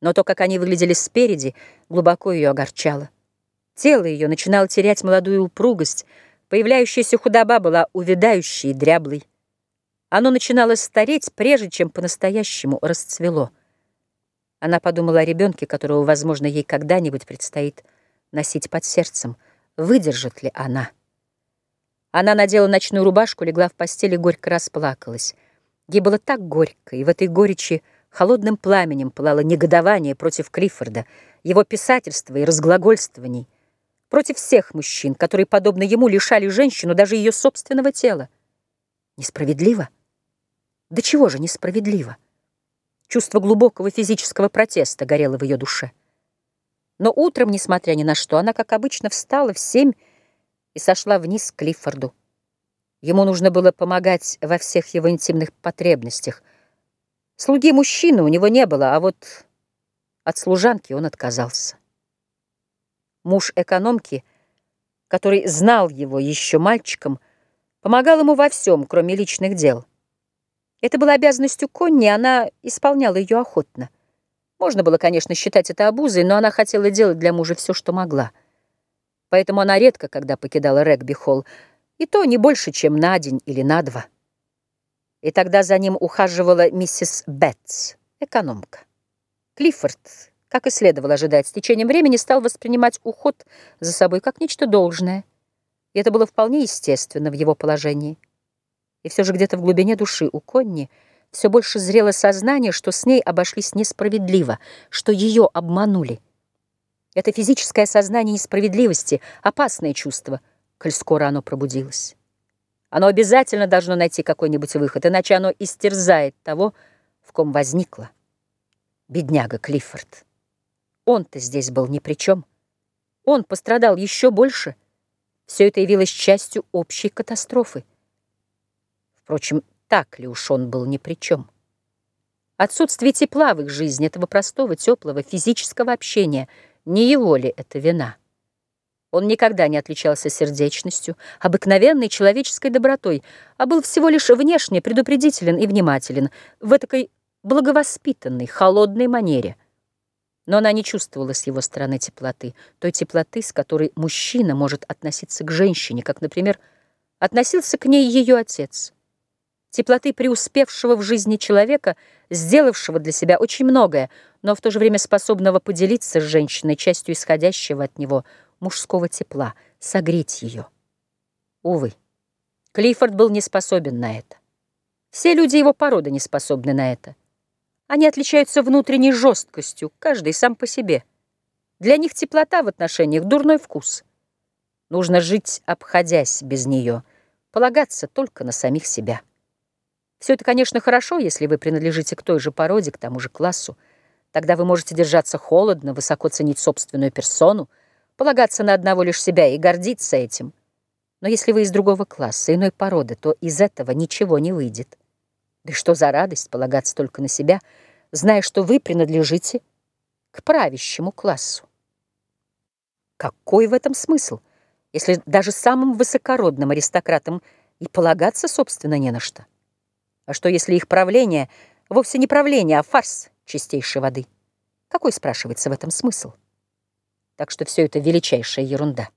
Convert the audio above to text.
Но то, как они выглядели спереди, глубоко ее огорчало. Тело ее начинало терять молодую упругость, появляющаяся худоба была увядающей и дряблой. Оно начинало стареть, прежде чем по-настоящему расцвело. Она подумала о ребенке, которого, возможно, ей когда-нибудь предстоит носить под сердцем. Выдержит ли она? Она надела ночную рубашку, легла в постели и горько расплакалась. Ей было так горько, и в этой горечи холодным пламенем пылало негодование против Клиффорда, его писательства и разглагольствований, против всех мужчин, которые, подобно ему, лишали женщину даже ее собственного тела. Несправедливо? Да чего же несправедливо? Чувство глубокого физического протеста горело в ее душе. Но утром, несмотря ни на что, она, как обычно, встала в семь и сошла вниз к Клиффорду. Ему нужно было помогать во всех его интимных потребностях. Слуги мужчины у него не было, а вот от служанки он отказался. Муж экономки, который знал его еще мальчиком, помогал ему во всем, кроме личных дел. Это была обязанностью Конни, она исполняла ее охотно. Можно было, конечно, считать это обузой, но она хотела делать для мужа все, что могла. Поэтому она редко, когда покидала регби-холл, и то не больше, чем на день или на два. И тогда за ним ухаживала миссис Бетс, экономка. Клиффорд, как и следовало ожидать, с течением времени стал воспринимать уход за собой как нечто должное. И это было вполне естественно в его положении. И все же где-то в глубине души у Конни все больше зрело сознание, что с ней обошлись несправедливо, что ее обманули. Это физическое сознание несправедливости — опасное чувство — коль скоро оно пробудилось. Оно обязательно должно найти какой-нибудь выход, иначе оно истерзает того, в ком возникло. Бедняга Клиффорд. Он-то здесь был ни при чем. Он пострадал еще больше. Все это явилось частью общей катастрофы. Впрочем, так ли уж он был ни при чем? Отсутствие тепла в их жизни, этого простого, теплого, физического общения, не его ли это вина? Он никогда не отличался сердечностью, обыкновенной человеческой добротой, а был всего лишь внешне предупредителен и внимателен, в этой благовоспитанной, холодной манере. Но она не чувствовала с его стороны теплоты, той теплоты, с которой мужчина может относиться к женщине, как, например, относился к ней ее отец. Теплоты преуспевшего в жизни человека, сделавшего для себя очень многое, но в то же время способного поделиться с женщиной частью исходящего от него – мужского тепла, согреть ее. Увы, Клиффорд был не способен на это. Все люди его породы не способны на это. Они отличаются внутренней жесткостью, каждый сам по себе. Для них теплота в отношениях — дурной вкус. Нужно жить, обходясь без нее, полагаться только на самих себя. Все это, конечно, хорошо, если вы принадлежите к той же породе, к тому же классу. Тогда вы можете держаться холодно, высоко ценить собственную персону, полагаться на одного лишь себя и гордиться этим. Но если вы из другого класса, иной породы, то из этого ничего не выйдет. Да что за радость полагаться только на себя, зная, что вы принадлежите к правящему классу? Какой в этом смысл, если даже самым высокородным аристократам и полагаться, собственно, не на что? А что, если их правление вовсе не правление, а фарс чистейшей воды? Какой, спрашивается, в этом смысл? Так что все это величайшая ерунда.